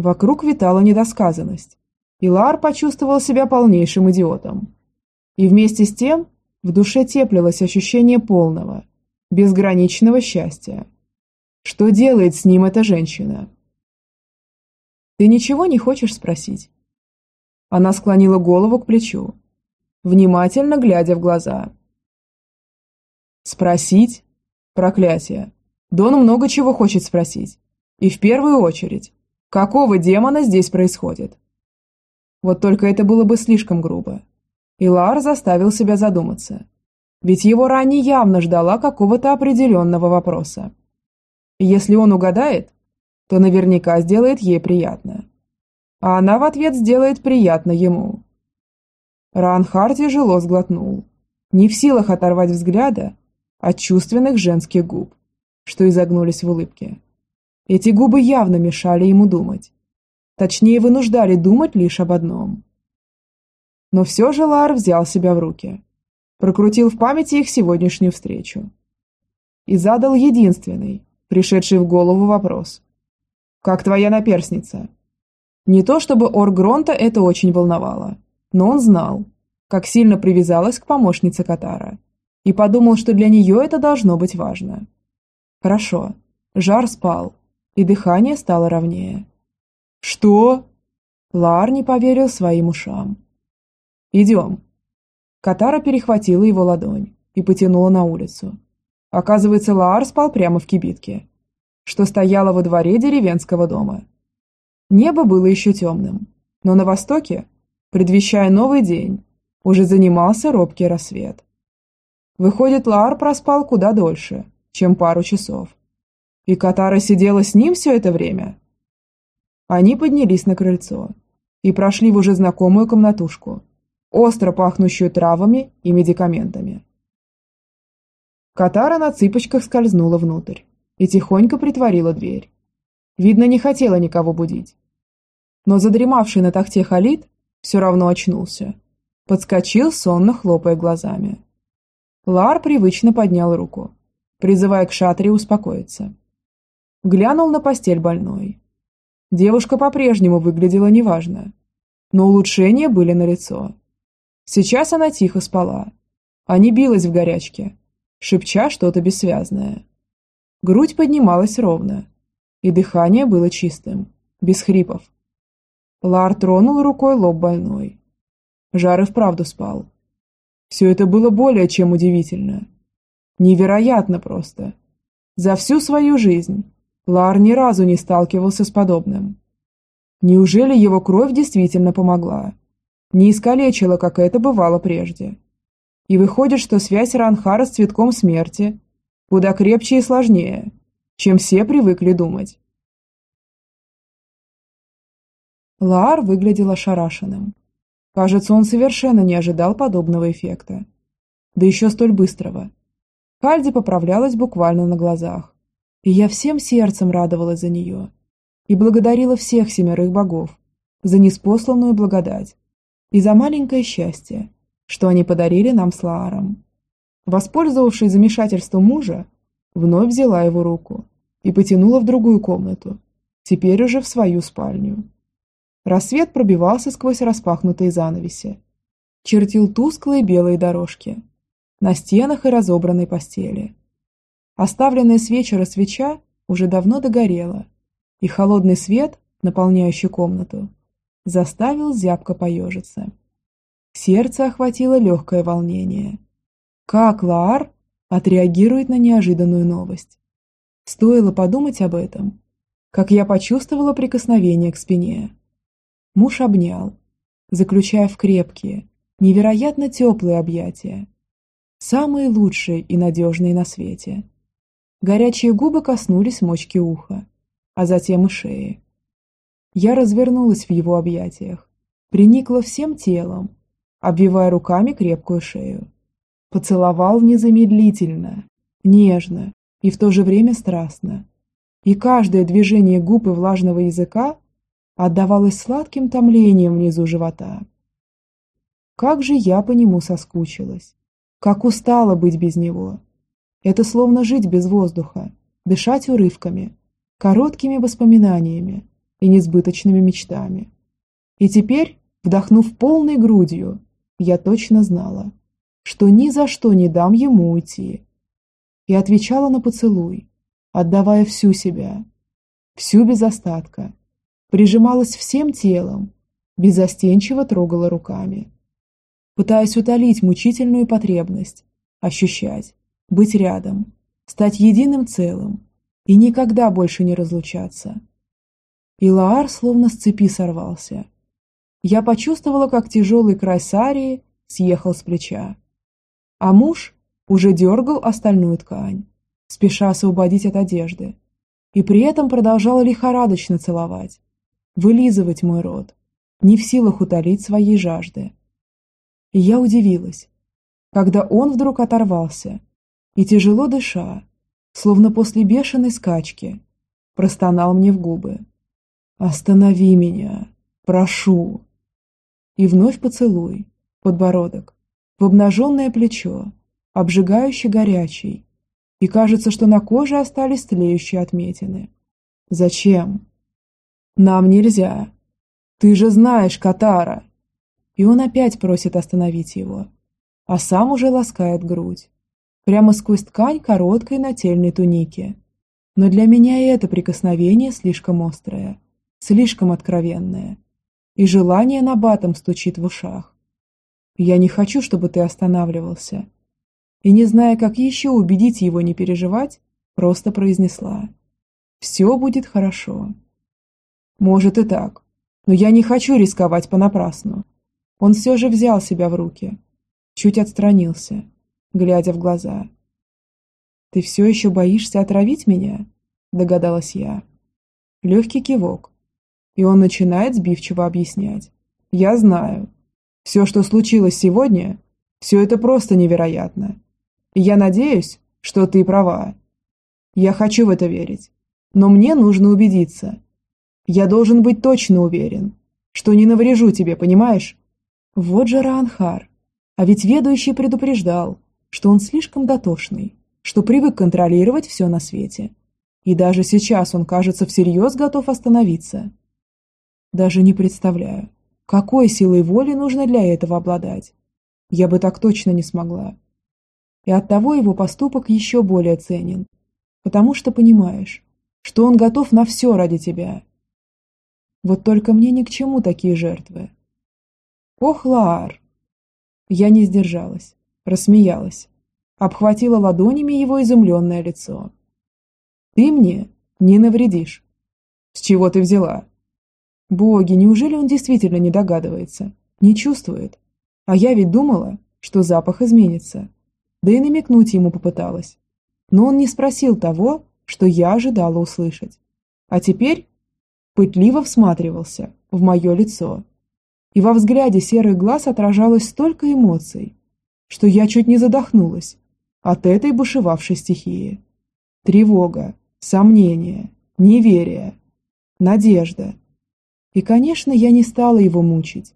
Вокруг витала недосказанность, и Лар почувствовал себя полнейшим идиотом. И вместе с тем в душе теплилось ощущение полного, безграничного счастья. Что делает с ним эта женщина? Ты ничего не хочешь спросить?» Она склонила голову к плечу, внимательно глядя в глаза. «Спросить? Проклятие! Дон много чего хочет спросить. И в первую очередь, какого демона здесь происходит?» Вот только это было бы слишком грубо. И Лар заставил себя задуматься. Ведь его ранее явно ждала какого-то определенного вопроса. Если он угадает, то наверняка сделает ей приятно. А она в ответ сделает приятно ему. Ранхар тяжело сглотнул, не в силах оторвать взгляда от чувственных женских губ, что изогнулись в улыбке. Эти губы явно мешали ему думать. Точнее, вынуждали думать лишь об одном. Но все же Лар взял себя в руки, прокрутил в памяти их сегодняшнюю встречу и задал единственный, пришедший в голову вопрос. «Как твоя наперсница?» Не то чтобы Оргронта это очень волновало, но он знал, как сильно привязалась к помощнице Катара, и подумал, что для нее это должно быть важно. Хорошо, жар спал, и дыхание стало ровнее. «Что?» Лар не поверил своим ушам. «Идем». Катара перехватила его ладонь и потянула на улицу. Оказывается, Лаар спал прямо в кибитке, что стояло во дворе деревенского дома. Небо было еще темным, но на востоке, предвещая новый день, уже занимался робкий рассвет. Выходит, Лаар проспал куда дольше, чем пару часов. И Катара сидела с ним все это время? Они поднялись на крыльцо и прошли в уже знакомую комнатушку, остро пахнущую травами и медикаментами. Катара на цыпочках скользнула внутрь и тихонько притворила дверь. Видно, не хотела никого будить. Но задремавший на тахте Халид все равно очнулся. Подскочил, сонно хлопая глазами. Лар привычно поднял руку, призывая к шатре успокоиться. Глянул на постель больной. Девушка по-прежнему выглядела неважно, но улучшения были налицо. Сейчас она тихо спала, а не билась в горячке, шепча что-то бессвязное. Грудь поднималась ровно, и дыхание было чистым, без хрипов. Лар тронул рукой лоб больной. Жар и вправду спал. Все это было более чем удивительно. Невероятно просто. За всю свою жизнь Лар ни разу не сталкивался с подобным. Неужели его кровь действительно помогла? Не искалечила, как это бывало прежде. И выходит, что связь Ранхара с цветком смерти куда крепче и сложнее, чем все привыкли думать. Лаар выглядел ошарашенным. Кажется, он совершенно не ожидал подобного эффекта. Да еще столь быстрого. Кальди поправлялась буквально на глазах. И я всем сердцем радовалась за нее и благодарила всех семерых богов за неспосланную благодать и за маленькое счастье, что они подарили нам с Лааром. Воспользовавшись замешательством мужа, вновь взяла его руку и потянула в другую комнату, теперь уже в свою спальню. Рассвет пробивался сквозь распахнутые занавеси, чертил тусклые белые дорожки на стенах и разобранной постели. Оставленная с вечера свеча уже давно догорела, и холодный свет, наполняющий комнату, заставил зябко поежиться. Сердце охватило легкое волнение. Как Лаар отреагирует на неожиданную новость? Стоило подумать об этом, как я почувствовала прикосновение к спине. Муж обнял, заключая в крепкие, невероятно теплые объятия. Самые лучшие и надежные на свете. Горячие губы коснулись мочки уха, а затем и шеи. Я развернулась в его объятиях, приникла всем телом, обвивая руками крепкую шею. Поцеловал незамедлительно, нежно и в то же время страстно. И каждое движение губ и влажного языка отдавалось сладким томлением внизу живота. Как же я по нему соскучилась, как устала быть без него. Это словно жить без воздуха, дышать урывками, короткими воспоминаниями и несбыточными мечтами. И теперь, вдохнув полной грудью, я точно знала, что ни за что не дам ему уйти. И отвечала на поцелуй, отдавая всю себя, всю без остатка, прижималась всем телом, безостенчиво трогала руками. Пытаясь утолить мучительную потребность, ощущать, быть рядом, стать единым целым и никогда больше не разлучаться. И Лаар словно с цепи сорвался. Я почувствовала, как тяжелый край сарии съехал с плеча. А муж уже дергал остальную ткань, спеша освободить от одежды, и при этом продолжал лихорадочно целовать, вылизывать мой рот, не в силах утолить своей жажды. И я удивилась, когда он вдруг оторвался и, тяжело дыша, словно после бешеной скачки, простонал мне в губы. «Останови меня! Прошу!» И вновь поцелуй, подбородок, в обнаженное плечо, обжигающе горячий, и кажется, что на коже остались тлеющие отметины. «Зачем?» «Нам нельзя. Ты же знаешь, Катара!» И он опять просит остановить его, а сам уже ласкает грудь прямо сквозь ткань короткой нательной туники. Но для меня и это прикосновение слишком острое, слишком откровенное. И желание на батом стучит в ушах. Я не хочу, чтобы ты останавливался. И не зная, как еще убедить его не переживать, просто произнесла. Все будет хорошо. Может и так, но я не хочу рисковать понапрасну. Он все же взял себя в руки, чуть отстранился глядя в глаза. «Ты все еще боишься отравить меня?» – догадалась я. Легкий кивок. И он начинает сбивчиво объяснять. «Я знаю. Все, что случилось сегодня, все это просто невероятно. И я надеюсь, что ты права. Я хочу в это верить. Но мне нужно убедиться. Я должен быть точно уверен, что не наврежу тебе, понимаешь? Вот же Раанхар. А ведь ведущий предупреждал, что он слишком дотошный, что привык контролировать все на свете. И даже сейчас он, кажется, всерьез готов остановиться. Даже не представляю, какой силой воли нужно для этого обладать. Я бы так точно не смогла. И оттого его поступок еще более ценен, потому что понимаешь, что он готов на все ради тебя. Вот только мне ни к чему такие жертвы. Ох, Лаар! Я не сдержалась рассмеялась, обхватила ладонями его изумленное лицо. «Ты мне не навредишь». «С чего ты взяла?» «Боги, неужели он действительно не догадывается, не чувствует? А я ведь думала, что запах изменится. Да и намекнуть ему попыталась. Но он не спросил того, что я ожидала услышать. А теперь пытливо всматривался в мое лицо. И во взгляде серых глаз отражалось столько эмоций, что я чуть не задохнулась от этой бушевавшей стихии. Тревога, сомнение, неверие, надежда. И, конечно, я не стала его мучить.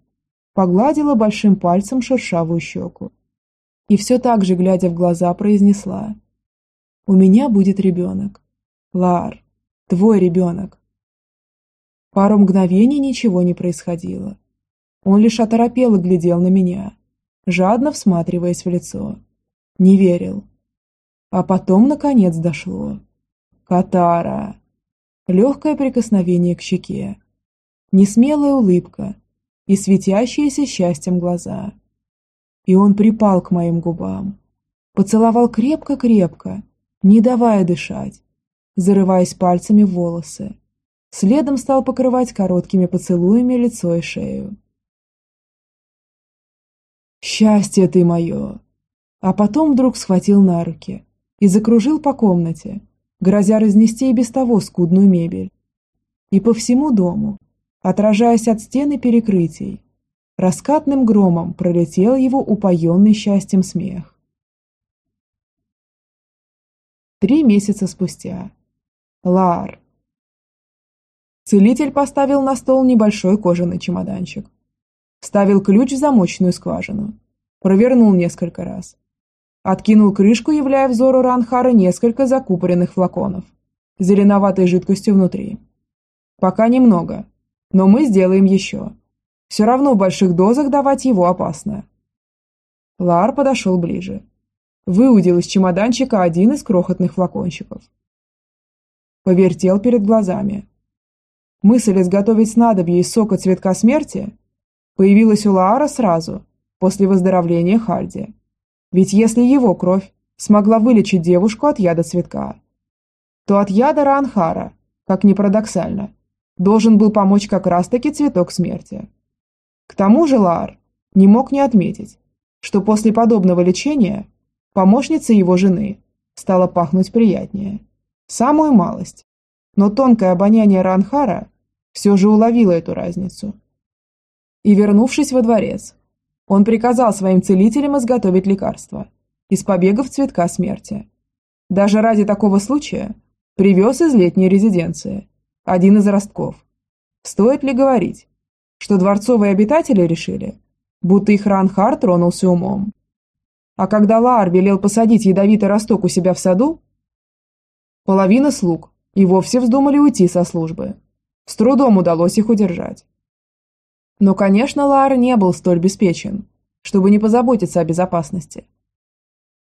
Погладила большим пальцем шершавую щеку. И все так же, глядя в глаза, произнесла. «У меня будет ребенок. Лар, твой ребенок». Пару мгновений ничего не происходило. Он лишь оторопел и глядел на меня жадно всматриваясь в лицо. Не верил. А потом, наконец, дошло. Катара. Легкое прикосновение к щеке. Несмелая улыбка и светящиеся счастьем глаза. И он припал к моим губам. Поцеловал крепко-крепко, не давая дышать, зарываясь пальцами в волосы. Следом стал покрывать короткими поцелуями лицо и шею. «Счастье ты мое!» А потом вдруг схватил на руки и закружил по комнате, грозя разнести и без того скудную мебель. И по всему дому, отражаясь от стены перекрытий, раскатным громом пролетел его упоенный счастьем смех. Три месяца спустя. Лар. Целитель поставил на стол небольшой кожаный чемоданчик, Вставил ключ в замочную скважину. Провернул несколько раз. Откинул крышку, являя взору Ранхара несколько закупоренных флаконов. Зеленоватой жидкостью внутри. Пока немного, но мы сделаем еще. Все равно в больших дозах давать его опасно. Лар подошел ближе. Выудил из чемоданчика один из крохотных флакончиков. Повертел перед глазами. Мысль изготовить снадобье из сока цветка смерти появилась у Лаара сразу, после выздоровления Хальди. Ведь если его кровь смогла вылечить девушку от яда цветка, то от яда Ранхара, как ни парадоксально, должен был помочь как раз-таки цветок смерти. К тому же Лаар не мог не отметить, что после подобного лечения помощница его жены стала пахнуть приятнее. Самую малость. Но тонкое обоняние Ранхара все же уловило эту разницу. И вернувшись во дворец, он приказал своим целителям изготовить лекарство из побегов цветка смерти. Даже ради такого случая привез из летней резиденции один из ростков. Стоит ли говорить, что дворцовые обитатели решили, будто их Ранхар тронулся умом. А когда Лаар велел посадить ядовитый росток у себя в саду, половина слуг и вовсе вздумали уйти со службы. С трудом удалось их удержать. Но, конечно, Лаар не был столь обеспечен, чтобы не позаботиться о безопасности.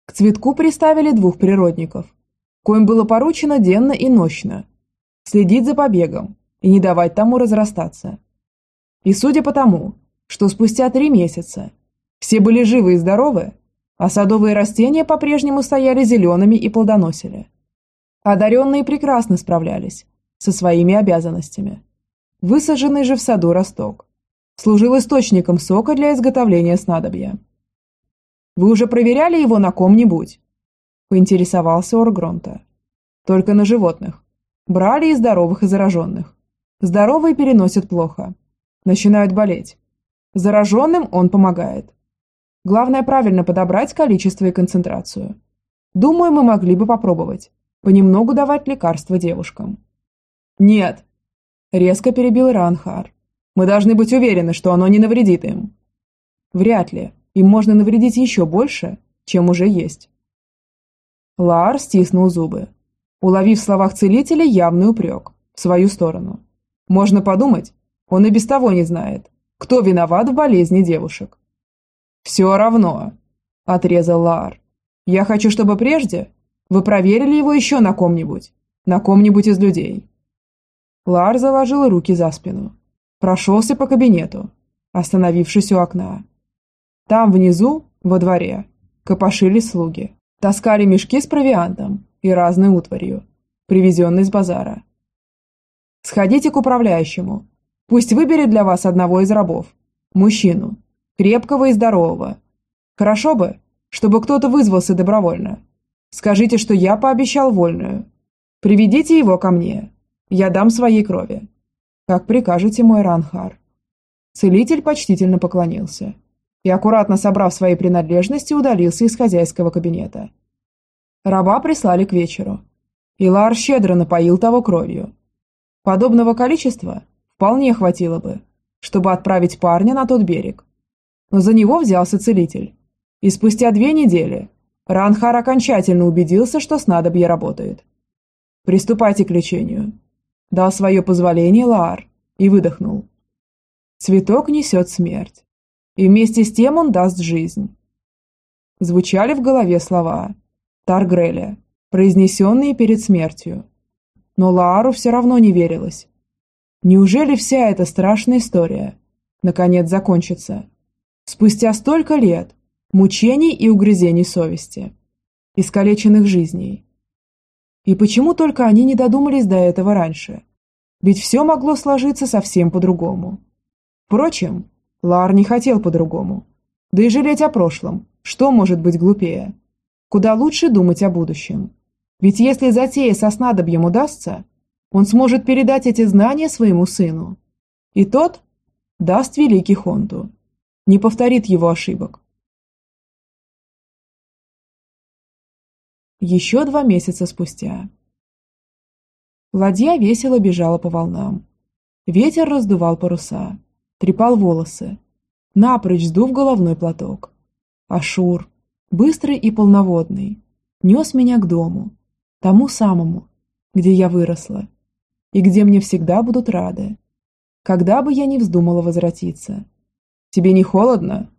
К цветку приставили двух природников, коим было поручено денно и ночно следить за побегом и не давать тому разрастаться. И судя по тому, что спустя три месяца все были живы и здоровы, а садовые растения по-прежнему стояли зелеными и плодоносили. Одаренные прекрасно справлялись со своими обязанностями. Высаженный же в саду росток служил источником сока для изготовления снадобья. «Вы уже проверяли его на ком-нибудь?» – поинтересовался Оргронта. «Только на животных. Брали и здоровых, и зараженных. Здоровые переносят плохо. Начинают болеть. Зараженным он помогает. Главное правильно подобрать количество и концентрацию. Думаю, мы могли бы попробовать. Понемногу давать лекарства девушкам. Нет. Резко перебил Ранхар. Мы должны быть уверены, что оно не навредит им. Вряд ли. Им можно навредить еще больше, чем уже есть. Лар стиснул зубы, уловив в словах целителя явный упрек в свою сторону. Можно подумать, он и без того не знает, кто виноват в болезни девушек. «Все равно», – отрезал Лаар. «Я хочу, чтобы прежде вы проверили его еще на ком-нибудь, на ком-нибудь из людей». Лаар заложил руки за спину, прошелся по кабинету, остановившись у окна. Там внизу, во дворе, копошились слуги, таскали мешки с провиантом и разной утварью, привезенной с базара. «Сходите к управляющему Пусть выберет для вас одного из рабов. Мужчину. Крепкого и здорового. Хорошо бы, чтобы кто-то вызвался добровольно. Скажите, что я пообещал вольную. Приведите его ко мне. Я дам своей крови. Как прикажете, мой Ранхар. Целитель почтительно поклонился и, аккуратно собрав свои принадлежности, удалился из хозяйского кабинета. Раба прислали к вечеру. и Лар щедро напоил того кровью. Подобного количества вполне хватило бы, чтобы отправить парня на тот берег. Но за него взялся целитель. И спустя две недели Ранхар окончательно убедился, что снадобье работает. «Приступайте к лечению», – дал свое позволение Лаар и выдохнул. «Цветок несет смерть, и вместе с тем он даст жизнь». Звучали в голове слова Таргреля, произнесенные перед смертью. Но Лаару все равно не верилось, Неужели вся эта страшная история наконец закончится? Спустя столько лет мучений и угрызений совести, искалеченных жизней. И почему только они не додумались до этого раньше? Ведь все могло сложиться совсем по-другому. Впрочем, Лар не хотел по-другому. Да и жалеть о прошлом, что может быть глупее? Куда лучше думать о будущем. Ведь если затея со снадобьем удастся, он сможет передать эти знания своему сыну. И тот даст великий Хонту, не повторит его ошибок. Еще два месяца спустя. Ладья весело бежала по волнам. Ветер раздувал паруса, трепал волосы, напрочь сдув головной платок. Ашур, быстрый и полноводный, нес меня к дому, тому самому, где я выросла и где мне всегда будут рады. Когда бы я ни вздумала возвратиться. Тебе не холодно?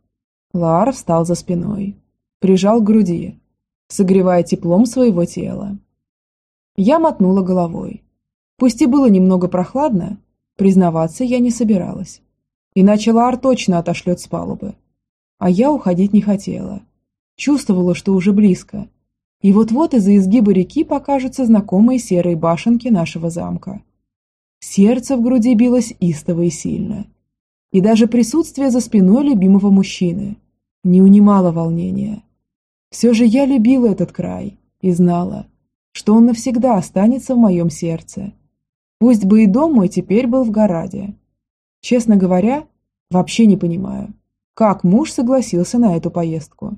Лаар встал за спиной, прижал к груди, согревая теплом своего тела. Я мотнула головой. Пусть и было немного прохладно, Признаваться я не собиралась. Иначе Лар точно отошлет с палубы. А я уходить не хотела. Чувствовала, что уже близко. И вот-вот из-за изгиба реки покажутся знакомые серые башенки нашего замка. Сердце в груди билось истово и сильно. И даже присутствие за спиной любимого мужчины не унимало волнения. Все же я любила этот край и знала, что он навсегда останется в моем сердце. Пусть бы и дом мой теперь был в Гораде. Честно говоря, вообще не понимаю, как муж согласился на эту поездку.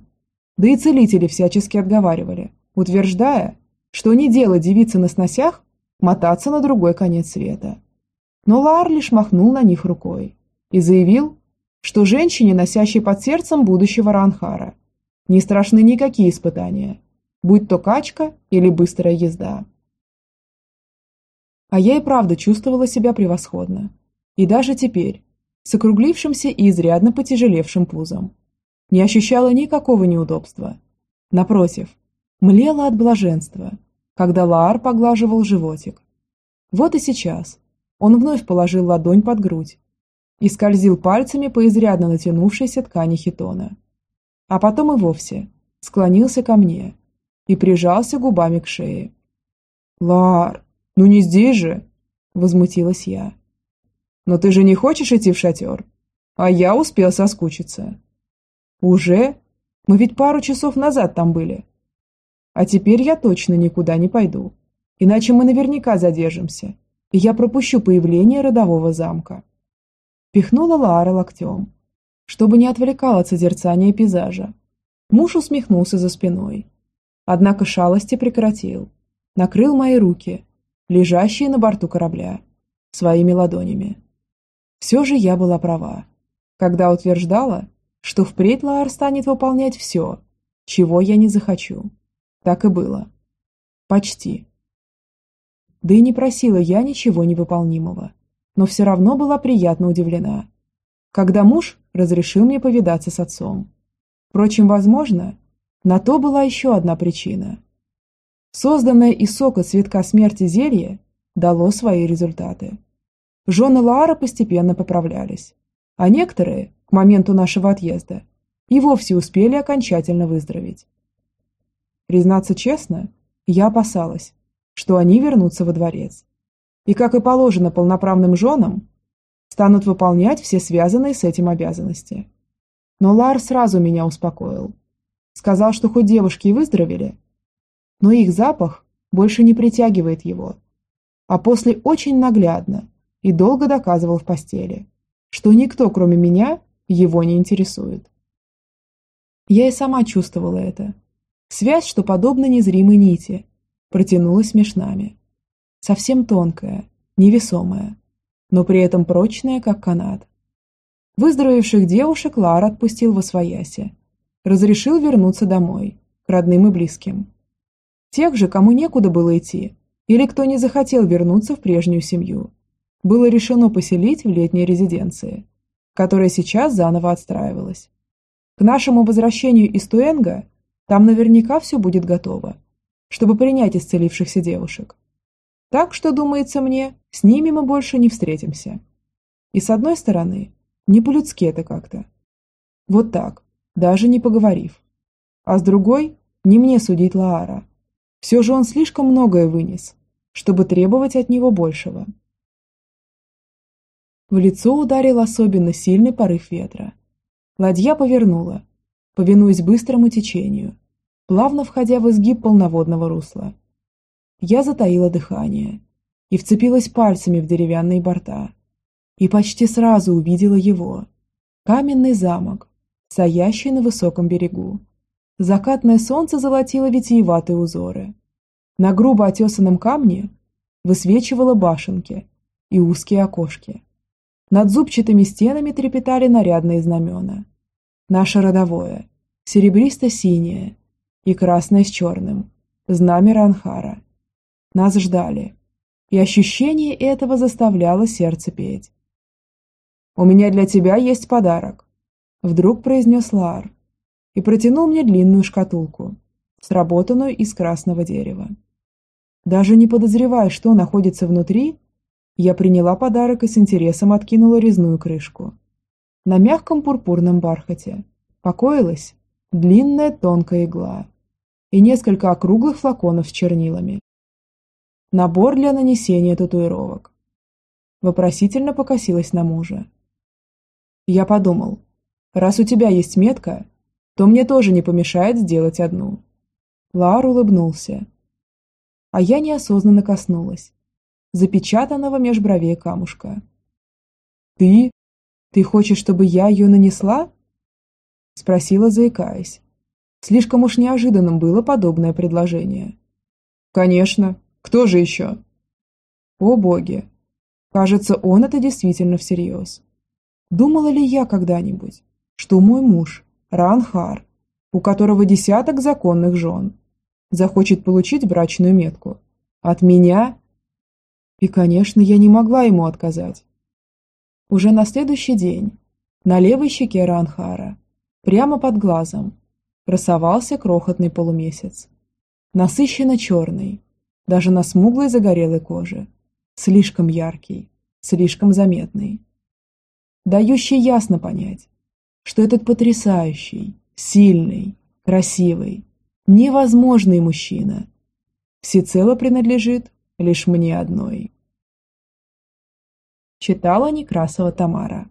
Да и целители всячески отговаривали, утверждая, что не дело девицы на сносях мотаться на другой конец света. Но Лаар лишь махнул на них рукой и заявил, что женщине, носящей под сердцем будущего Ранхара, не страшны никакие испытания, будь то качка или быстрая езда. А я и правда чувствовала себя превосходно. И даже теперь, с округлившимся и изрядно потяжелевшим пузом, не ощущала никакого неудобства. Напротив, млела от блаженства, когда Лаар поглаживал животик. Вот и сейчас он вновь положил ладонь под грудь и скользил пальцами по изрядно натянувшейся ткани хитона. А потом и вовсе склонился ко мне и прижался губами к шее. «Лар, ну не здесь же!» – возмутилась я. «Но ты же не хочешь идти в шатер? А я успел соскучиться». «Уже? Мы ведь пару часов назад там были. А теперь я точно никуда не пойду, иначе мы наверняка задержимся, и я пропущу появление родового замка». Пихнула Лаара локтем, чтобы не отвлекало от созерцания пейзажа. Муж усмехнулся за спиной. Однако шалости прекратил. Накрыл мои руки, лежащие на борту корабля, своими ладонями. Все же я была права, когда утверждала, что впредь Лаар станет выполнять все, чего я не захочу. Так и было. Почти. Да и не просила я ничего невыполнимого, но все равно была приятно удивлена, когда муж разрешил мне повидаться с отцом. Впрочем, возможно, на то была еще одна причина. Созданное из сока цветка смерти зелье дало свои результаты. Жены Лаара постепенно поправлялись, а некоторые, к моменту нашего отъезда, и вовсе успели окончательно выздороветь. Признаться честно, я опасалась, что они вернутся во дворец. И, как и положено полноправным женам, станут выполнять все связанные с этим обязанности. Но Лар сразу меня успокоил. Сказал, что хоть девушки и выздоровели, но их запах больше не притягивает его. А после очень наглядно и долго доказывал в постели, что никто, кроме меня, его не интересует. Я и сама чувствовала это. Связь, что подобно незримой нити, протянулась меж нами. Совсем тонкая, невесомая, но при этом прочная, как канат. Выздоровевших девушек Лар отпустил во свояси. Разрешил вернуться домой, к родным и близким. Тех же, кому некуда было идти, или кто не захотел вернуться в прежнюю семью, было решено поселить в летней резиденции, которая сейчас заново отстраивалась. К нашему возвращению из Туэнга там наверняка все будет готово, чтобы принять исцелившихся девушек. Так что, думается мне, с ними мы больше не встретимся. И с одной стороны, не по-людски это как-то. Вот так, даже не поговорив. А с другой, не мне судить Лаара. Все же он слишком многое вынес, чтобы требовать от него большего. В лицо ударил особенно сильный порыв ветра. Ладья повернула, повинуясь быстрому течению, плавно входя в изгиб полноводного русла. Я затаила дыхание и вцепилась пальцами в деревянные борта и почти сразу увидела его. Каменный замок, стоящий на высоком берегу. Закатное солнце золотило витиеватые узоры. На грубо отесанном камне высвечивало башенки и узкие окошки. Над зубчатыми стенами трепетали нарядные знамена. Наше родовое, серебристо-синее и красное с черным, знамя Ранхара. Нас ждали, и ощущение этого заставляло сердце петь. «У меня для тебя есть подарок», – вдруг произнес Лар и протянул мне длинную шкатулку, сработанную из красного дерева. Даже не подозревая, что находится внутри, Я приняла подарок и с интересом откинула резную крышку. На мягком пурпурном бархате покоилась длинная тонкая игла и несколько округлых флаконов с чернилами. Набор для нанесения татуировок. Вопросительно покосилась на мужа. Я подумал, раз у тебя есть метка, то мне тоже не помешает сделать одну. Лар улыбнулся. А я неосознанно коснулась запечатанного меж бровей камушка. «Ты? Ты хочешь, чтобы я ее нанесла?» Спросила, заикаясь. Слишком уж неожиданным было подобное предложение. «Конечно. Кто же еще?» «О боги! Кажется, он это действительно всерьез. Думала ли я когда-нибудь, что мой муж, Ранхар, у которого десяток законных жен, захочет получить брачную метку? От меня? И, конечно, я не могла ему отказать. Уже на следующий день на левой щеке Ранхара, прямо под глазом, красовался крохотный полумесяц. Насыщенно черный, даже на смуглой загорелой коже. Слишком яркий, слишком заметный. Дающий ясно понять, что этот потрясающий, сильный, красивый, невозможный мужчина всецело принадлежит лишь мне одной. Читала Некрасова Тамара